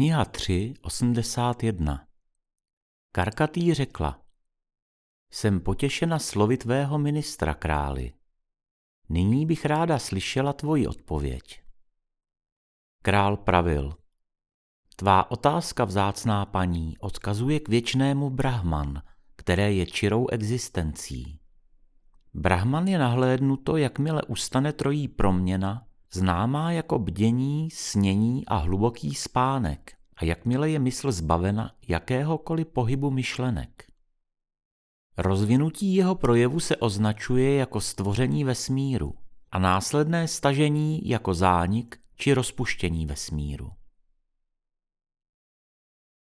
Kniha 3, 81 Karkatý řekla, jsem potěšena slovy tvého ministra, králi. Nyní bych ráda slyšela tvoji odpověď. Král pravil, tvá otázka vzácná paní odkazuje k věčnému Brahman, které je čirou existencí. Brahman je nahlédnuto, jakmile ustane trojí proměna, známá jako bdění, snění a hluboký spánek a jakmile je mysl zbavena jakéhokoliv pohybu myšlenek. Rozvinutí jeho projevu se označuje jako stvoření vesmíru a následné stažení jako zánik či rozpuštění vesmíru.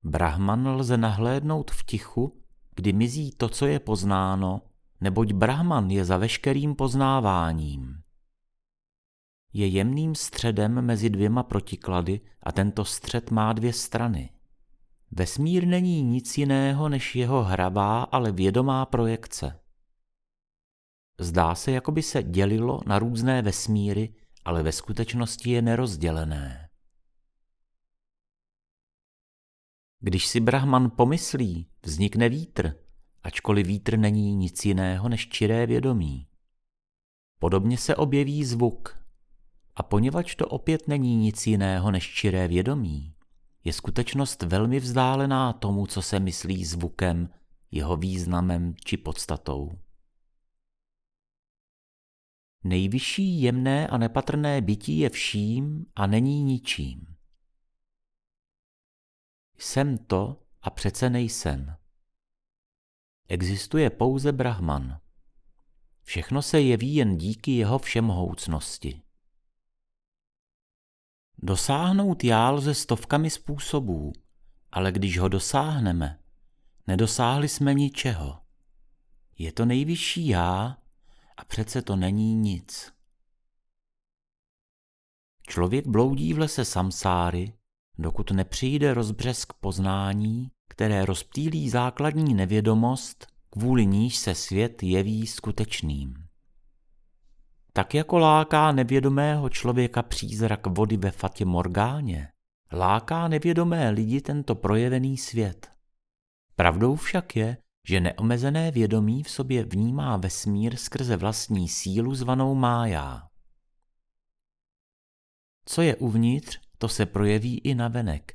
Brahman lze nahlédnout v tichu, kdy mizí to, co je poznáno, neboť Brahman je za veškerým poznáváním. Je jemným středem mezi dvěma protiklady a tento střed má dvě strany. Vesmír není nic jiného než jeho hrabá, ale vědomá projekce. Zdá se, jako by se dělilo na různé vesmíry, ale ve skutečnosti je nerozdělené. Když si Brahman pomyslí, vznikne vítr, ačkoliv vítr není nic jiného než čiré vědomí. Podobně se objeví zvuk. A poněvadž to opět není nic jiného než čiré vědomí, je skutečnost velmi vzdálená tomu, co se myslí zvukem, jeho významem či podstatou. Nejvyšší jemné a nepatrné bytí je vším a není ničím. Jsem to a přece nejsem. Existuje pouze Brahman. Všechno se jeví jen díky jeho všemohoucnosti. Dosáhnout já lze stovkami způsobů, ale když ho dosáhneme, nedosáhli jsme ničeho. Je to nejvyšší já a přece to není nic. Člověk bloudí v lese samsáry, dokud nepřijde rozbřesk poznání, které rozptýlí základní nevědomost, kvůli níž se svět jeví skutečným. Tak jako láká nevědomého člověka přízrak vody ve Fatě Morgáně, láká nevědomé lidi tento projevený svět. Pravdou však je, že neomezené vědomí v sobě vnímá vesmír skrze vlastní sílu zvanou májá. Co je uvnitř, to se projeví i navenek,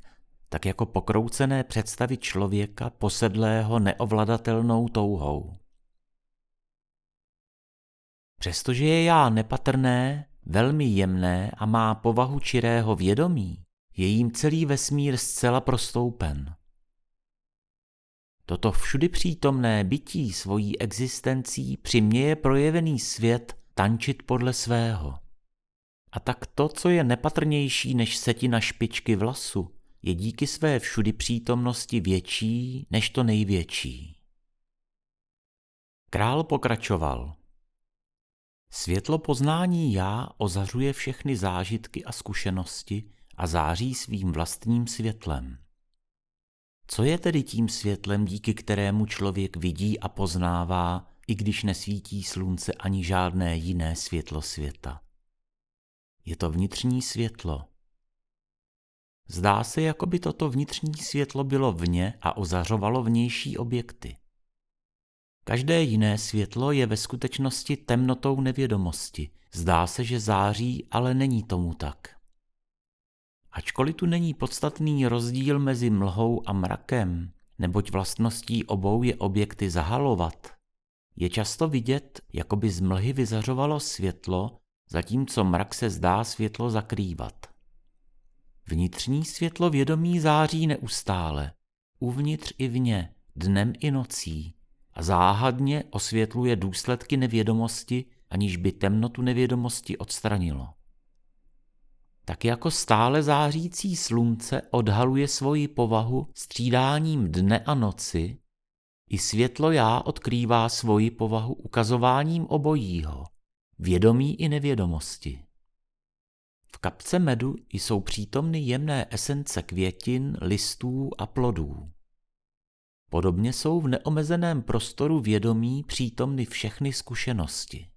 tak jako pokroucené představy člověka posedlého neovladatelnou touhou. Přestože je já nepatrné, velmi jemné a má povahu čirého vědomí, je jim celý vesmír zcela prostoupen. Toto všudy přítomné bytí svojí existencí přiměje projevený svět tančit podle svého. A tak to, co je nepatrnější než setina špičky vlasu, je díky své všudy přítomnosti větší než to největší. Král pokračoval. Světlo poznání já ozařuje všechny zážitky a zkušenosti a září svým vlastním světlem. Co je tedy tím světlem, díky kterému člověk vidí a poznává, i když nesvítí slunce ani žádné jiné světlo světa? Je to vnitřní světlo. Zdá se, jako by toto vnitřní světlo bylo vně a ozařovalo vnější objekty. Každé jiné světlo je ve skutečnosti temnotou nevědomosti. Zdá se, že září, ale není tomu tak. Ačkoliv tu není podstatný rozdíl mezi mlhou a mrakem, neboť vlastností obou je objekty zahalovat, je často vidět, jako by z mlhy vyzařovalo světlo, zatímco mrak se zdá světlo zakrývat. Vnitřní světlo vědomí září neustále, uvnitř i vně, dnem i nocí, a záhadně osvětluje důsledky nevědomosti, aniž by temnotu nevědomosti odstranilo. Tak jako stále zářící slunce odhaluje svoji povahu střídáním dne a noci, i světlo já odkrývá svoji povahu ukazováním obojího, vědomí i nevědomosti. V kapce medu jsou přítomny jemné esence květin, listů a plodů. Podobně jsou v neomezeném prostoru vědomí přítomny všechny zkušenosti.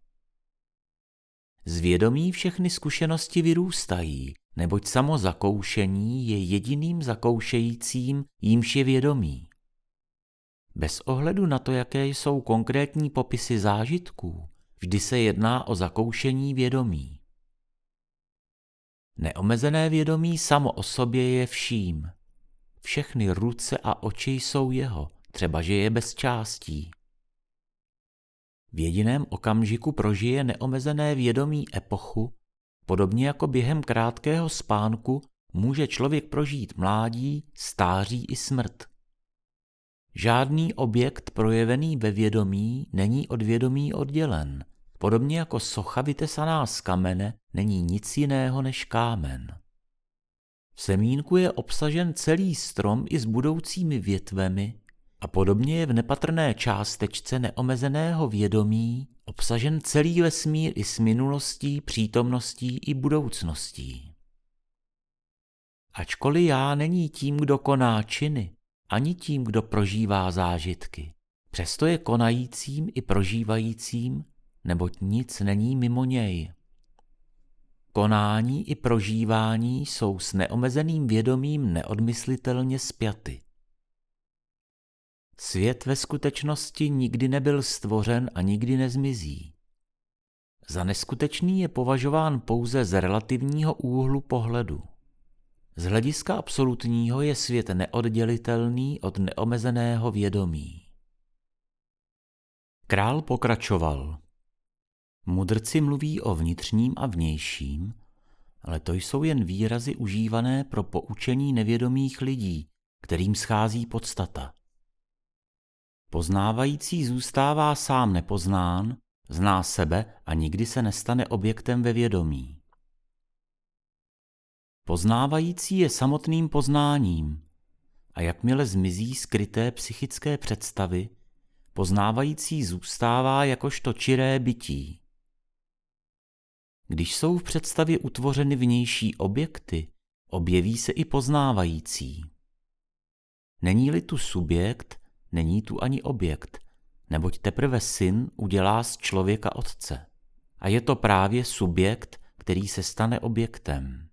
Z vědomí všechny zkušenosti vyrůstají, neboť samo zakoušení je jediným zakoušejícím, jímž je vědomí. Bez ohledu na to, jaké jsou konkrétní popisy zážitků, vždy se jedná o zakoušení vědomí. Neomezené vědomí samo o sobě je vším. Všechny ruce a oči jsou jeho, třeba že je bez částí. V jediném okamžiku prožije neomezené vědomí epochu, podobně jako během krátkého spánku může člověk prožít mládí, stáří i smrt. Žádný objekt projevený ve vědomí není od vědomí oddělen, podobně jako socha vytesaná z kamene není nic jiného než kámen. V semínku je obsažen celý strom i s budoucími větvemi a podobně je v nepatrné částečce neomezeného vědomí obsažen celý vesmír i s minulostí, přítomností i budoucností. Ačkoliv já není tím, kdo koná činy, ani tím, kdo prožívá zážitky. Přesto je konajícím i prožívajícím, neboť nic není mimo něj. Konání i prožívání jsou s neomezeným vědomím neodmyslitelně spjaty. Svět ve skutečnosti nikdy nebyl stvořen a nikdy nezmizí. Za neskutečný je považován pouze z relativního úhlu pohledu. Z hlediska absolutního je svět neoddělitelný od neomezeného vědomí. Král pokračoval. Mudrci mluví o vnitřním a vnějším, ale to jsou jen výrazy užívané pro poučení nevědomých lidí, kterým schází podstata. Poznávající zůstává sám nepoznán, zná sebe a nikdy se nestane objektem ve vědomí. Poznávající je samotným poznáním a jakmile zmizí skryté psychické představy, poznávající zůstává jakožto čiré bytí. Když jsou v představě utvořeny vnější objekty, objeví se i poznávající. Není-li tu subjekt, není tu ani objekt, neboť teprve syn udělá z člověka otce. A je to právě subjekt, který se stane objektem.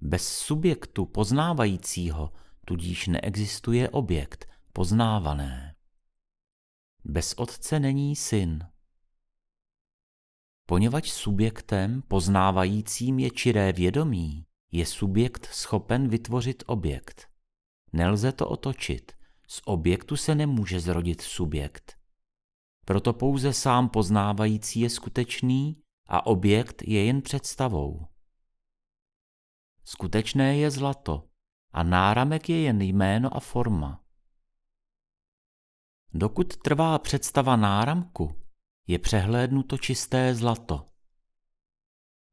Bez subjektu poznávajícího tudíž neexistuje objekt poznávané. Bez otce není syn. Poněvadž subjektem poznávajícím je čiré vědomí, je subjekt schopen vytvořit objekt. Nelze to otočit. Z objektu se nemůže zrodit subjekt. Proto pouze sám poznávající je skutečný a objekt je jen představou. Skutečné je zlato a náramek je jen jméno a forma. Dokud trvá představa náramku, je přehlédnuto čisté zlato.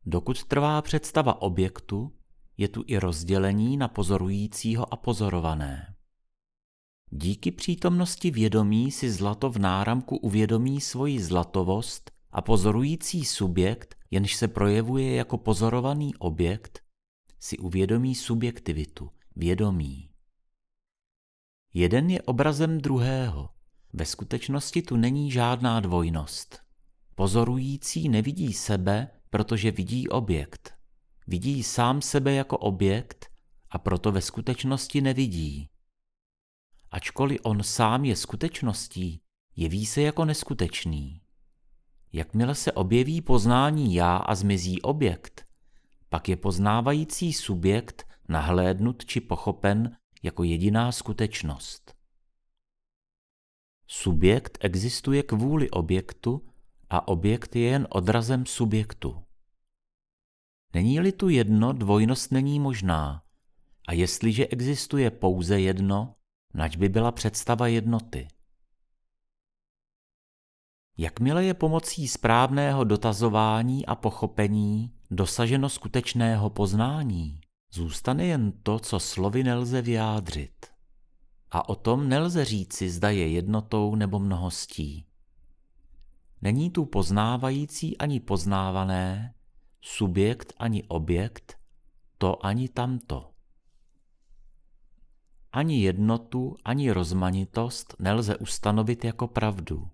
Dokud trvá představa objektu, je tu i rozdělení na pozorujícího a pozorované. Díky přítomnosti vědomí si zlato v náramku uvědomí svoji zlatovost a pozorující subjekt, jenž se projevuje jako pozorovaný objekt, si uvědomí subjektivitu, vědomí. Jeden je obrazem druhého. Ve skutečnosti tu není žádná dvojnost. Pozorující nevidí sebe, protože vidí objekt. Vidí sám sebe jako objekt a proto ve skutečnosti nevidí. Ačkoliv on sám je skutečností, jeví se jako neskutečný. Jakmile se objeví poznání já a zmizí objekt, pak je poznávající subjekt nahlédnut či pochopen jako jediná skutečnost. Subjekt existuje kvůli objektu a objekt je jen odrazem subjektu. Není-li tu jedno, dvojnost není možná. A jestliže existuje pouze jedno, nač by byla představa jednoty. Jakmile je pomocí správného dotazování a pochopení dosaženo skutečného poznání, zůstane jen to, co slovy nelze vyjádřit. A o tom nelze říci, zda je jednotou nebo mnohostí. Není tu poznávající ani poznávané, subjekt ani objekt, to ani tamto. Ani jednotu, ani rozmanitost nelze ustanovit jako pravdu,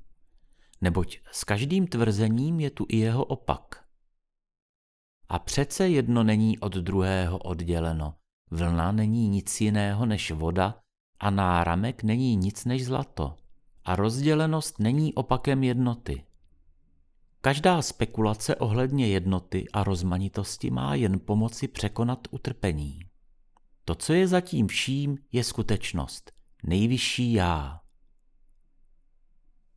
neboť s každým tvrzením je tu i jeho opak. A přece jedno není od druhého odděleno. Vlna není nic jiného než voda a náramek není nic než zlato. A rozdělenost není opakem jednoty. Každá spekulace ohledně jednoty a rozmanitosti má jen pomoci překonat utrpení. To, co je zatím vším, je skutečnost, nejvyšší já.